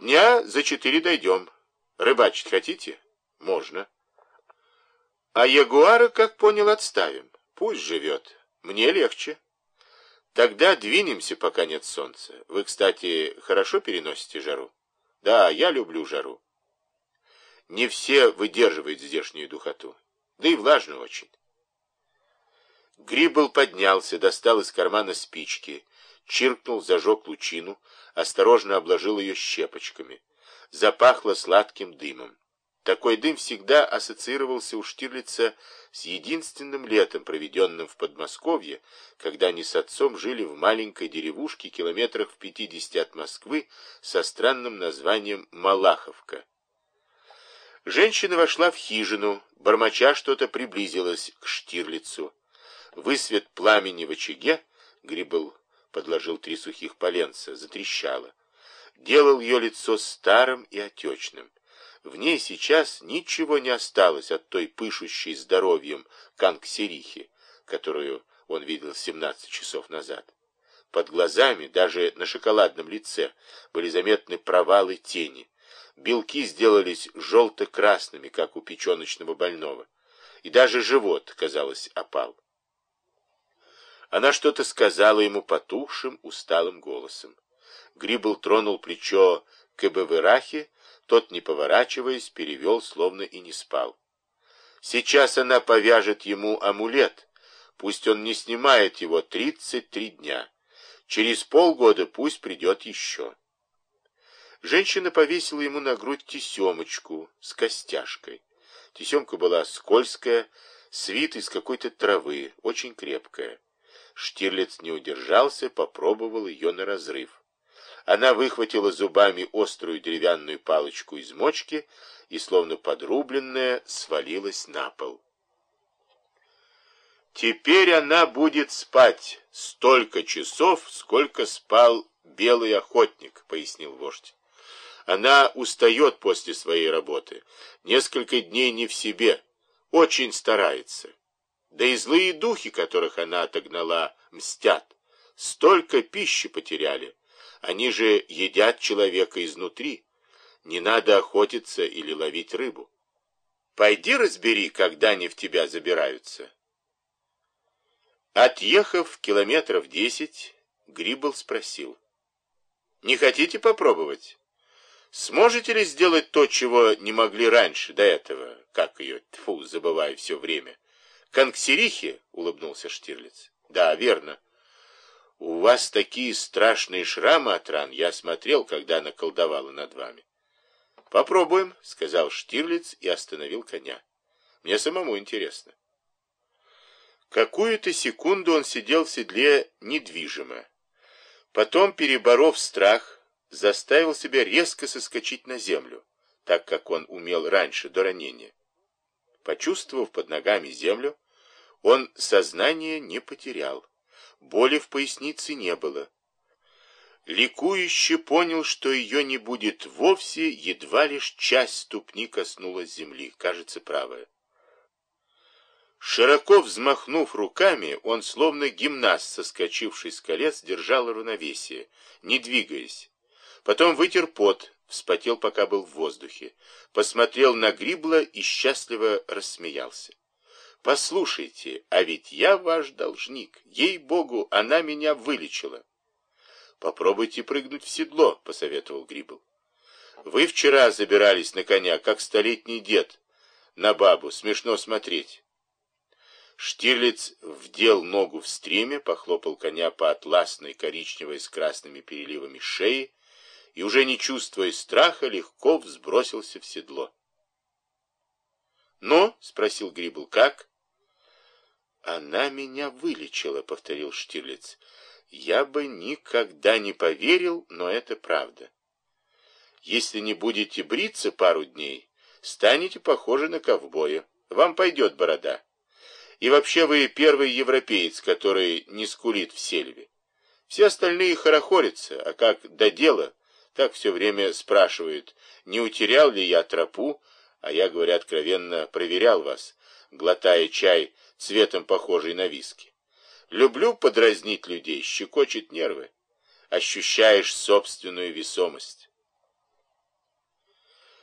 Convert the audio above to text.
Дня за четыре дойдем. Рыбачить хотите? Можно. А ягуара, как понял, отставим. Пусть живет. Мне легче. Тогда двинемся, пока нет солнца. Вы, кстати, хорошо переносите жару? Да, я люблю жару. Не все выдерживают здешнюю духоту. Да и влажно очень. Грибл поднялся, достал из кармана спички, чиркнул, зажег лучину, осторожно обложил ее щепочками. Запахло сладким дымом. Такой дым всегда ассоциировался у Штирлица с единственным летом, проведенным в Подмосковье, когда они с отцом жили в маленькой деревушке километрах в пятидесяти от Москвы со странным названием Малаховка. Женщина вошла в хижину, бормоча что-то приблизилась к Штирлицу. Высвет пламени в очаге, Грибл подложил три сухих поленца, затрещало. Делал ее лицо старым и отечным. В ней сейчас ничего не осталось от той пышущей здоровьем канксерихи, которую он видел 17 часов назад. Под глазами, даже на шоколадном лице, были заметны провалы тени. Белки сделались желто-красными, как у печеночного больного. И даже живот, казалось, опал. Она что-то сказала ему потухшим, усталым голосом. Грибл тронул плечо Кэбэвэрахи, тот, не поворачиваясь, перевел, словно и не спал. Сейчас она повяжет ему амулет, пусть он не снимает его тридцать три дня. Через полгода пусть придет еще. Женщина повесила ему на грудь тесемочку с костяшкой. Тесемка была скользкая, свит из какой-то травы, очень крепкая. Штирлиц не удержался, попробовал ее на разрыв. Она выхватила зубами острую деревянную палочку из мочки и, словно подрубленная, свалилась на пол. «Теперь она будет спать столько часов, сколько спал белый охотник», — пояснил вождь. «Она устает после своей работы, несколько дней не в себе, очень старается». Да и злые духи, которых она отогнала, мстят. Столько пищи потеряли. Они же едят человека изнутри. Не надо охотиться или ловить рыбу. Пойди разбери, когда они в тебя забираются. Отъехав километров десять, Грибл спросил. Не хотите попробовать? Сможете ли сделать то, чего не могли раньше, до этого? Как ее, тфу, забываю все время. Конксерихи, улыбнулся Штирлиц. Да, верно. У вас такие страшные шрамы от ран, я смотрел, когда она колдовала над вами. Попробуем, сказал Штирлиц и остановил коня. Мне самому интересно. Какую-то секунду он сидел в седле недвижимо. Потом, переборов страх, заставил себя резко соскочить на землю, так как он умел раньше, до ранения. Почувствовав под ногами землю, он сознание не потерял. Боли в пояснице не было. Ликующе понял, что ее не будет вовсе, едва лишь часть ступни коснулась земли, кажется, правая. Широко взмахнув руками, он, словно гимнаст, соскочивший с колец, держал равновесие, не двигаясь. Потом вытер пот, вспотел, пока был в воздухе, посмотрел на Грибла и счастливо рассмеялся. «Послушайте, а ведь я ваш должник. Ей-богу, она меня вылечила». «Попробуйте прыгнуть в седло», — посоветовал Грибл. «Вы вчера забирались на коня, как столетний дед. На бабу смешно смотреть». Штирлиц вдел ногу в стреме, похлопал коня по атласной коричневой с красными переливами шеи и, уже не чувствуя страха, легко взбросился в седло. «Ну?» — спросил Грибл. «Как?» «Она меня вылечила», — повторил Штирлиц. «Я бы никогда не поверил, но это правда. Если не будете бриться пару дней, станете похожи на ковбоя. Вам пойдет борода. И вообще вы первый европеец, который не скулит в сельве. Все остальные хорохорятся, а как до дела, так все время спрашивают, не утерял ли я тропу, а я, говоря откровенно, проверял вас, глотая чай цветом похожий на виски. Люблю подразнить людей, щекочет нервы. Ощущаешь собственную весомость.